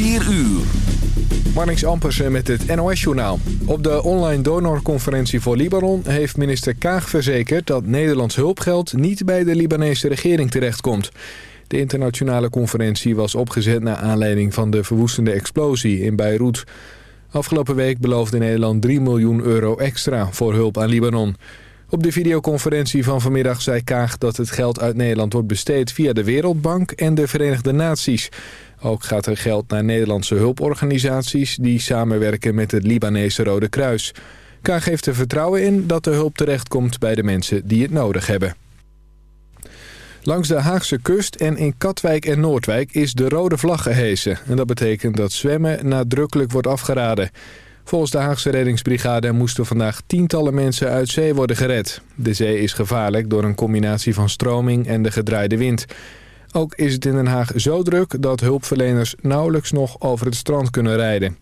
4 uur. Marnix Ampersen met het NOS-journaal. Op de online donorconferentie voor Libanon heeft minister Kaag verzekerd... dat Nederlands hulpgeld niet bij de Libanese regering terechtkomt. De internationale conferentie was opgezet naar aanleiding van de verwoestende explosie in Beirut. Afgelopen week beloofde Nederland 3 miljoen euro extra voor hulp aan Libanon. Op de videoconferentie van vanmiddag zei Kaag dat het geld uit Nederland wordt besteed via de Wereldbank en de Verenigde Naties... Ook gaat er geld naar Nederlandse hulporganisaties... die samenwerken met het Libanese Rode Kruis. Kaag geeft er vertrouwen in dat de hulp terechtkomt bij de mensen die het nodig hebben. Langs de Haagse kust en in Katwijk en Noordwijk is de rode vlag gehesen. En dat betekent dat zwemmen nadrukkelijk wordt afgeraden. Volgens de Haagse reddingsbrigade moesten vandaag tientallen mensen uit zee worden gered. De zee is gevaarlijk door een combinatie van stroming en de gedraaide wind. Ook is het in Den Haag zo druk dat hulpverleners nauwelijks nog over het strand kunnen rijden.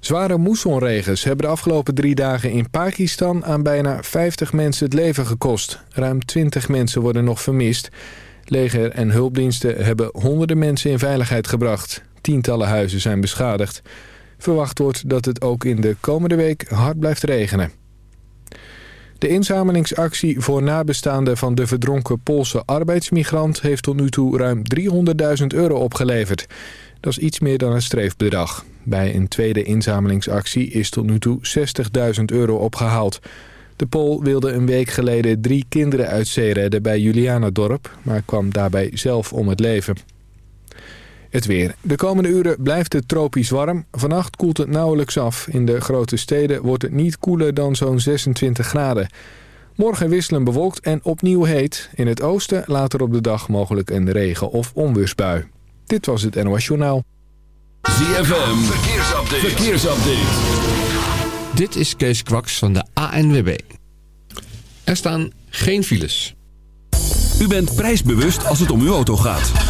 Zware moessonregens hebben de afgelopen drie dagen in Pakistan aan bijna 50 mensen het leven gekost. Ruim 20 mensen worden nog vermist. Leger en hulpdiensten hebben honderden mensen in veiligheid gebracht. Tientallen huizen zijn beschadigd. Verwacht wordt dat het ook in de komende week hard blijft regenen. De inzamelingsactie voor nabestaanden van de verdronken Poolse arbeidsmigrant... heeft tot nu toe ruim 300.000 euro opgeleverd. Dat is iets meer dan een streefbedrag. Bij een tweede inzamelingsactie is tot nu toe 60.000 euro opgehaald. De Pool wilde een week geleden drie kinderen uit zee redden bij Julianadorp... maar kwam daarbij zelf om het leven. Het weer. De komende uren blijft het tropisch warm. Vannacht koelt het nauwelijks af. In de grote steden wordt het niet koeler dan zo'n 26 graden. Morgen wisselen bewolkt en opnieuw heet. In het oosten later op de dag mogelijk een regen- of onweersbui. Dit was het NOS Journaal. ZFM, verkeersupdate. verkeersupdate. Dit is Kees Kwaks van de ANWB. Er staan geen files. U bent prijsbewust als het om uw auto gaat.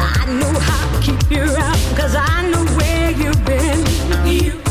I know how to keep you out, I know where you've been. You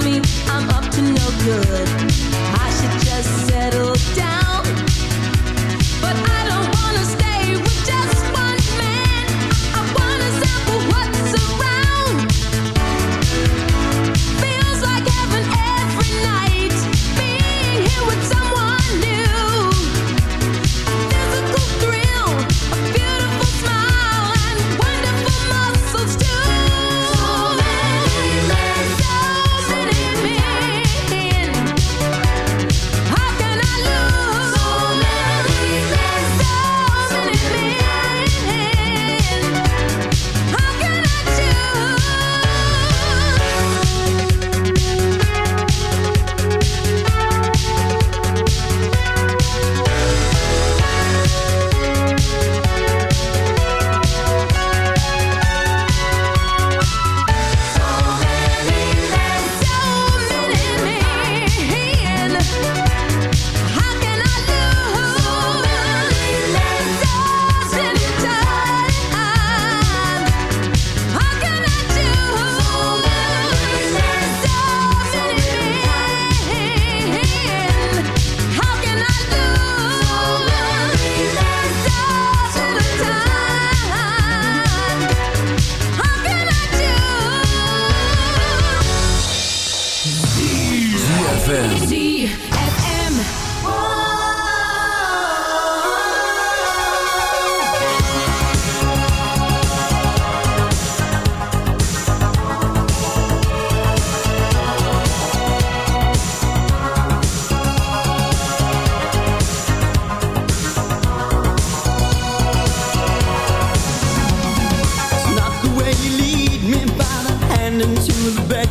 tell me. I'm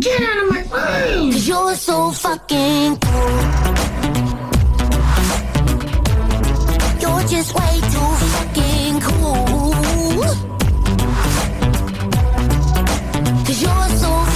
Get out of my room! Cause you're so fucking cool. You're just way too fucking cool. Cause you're so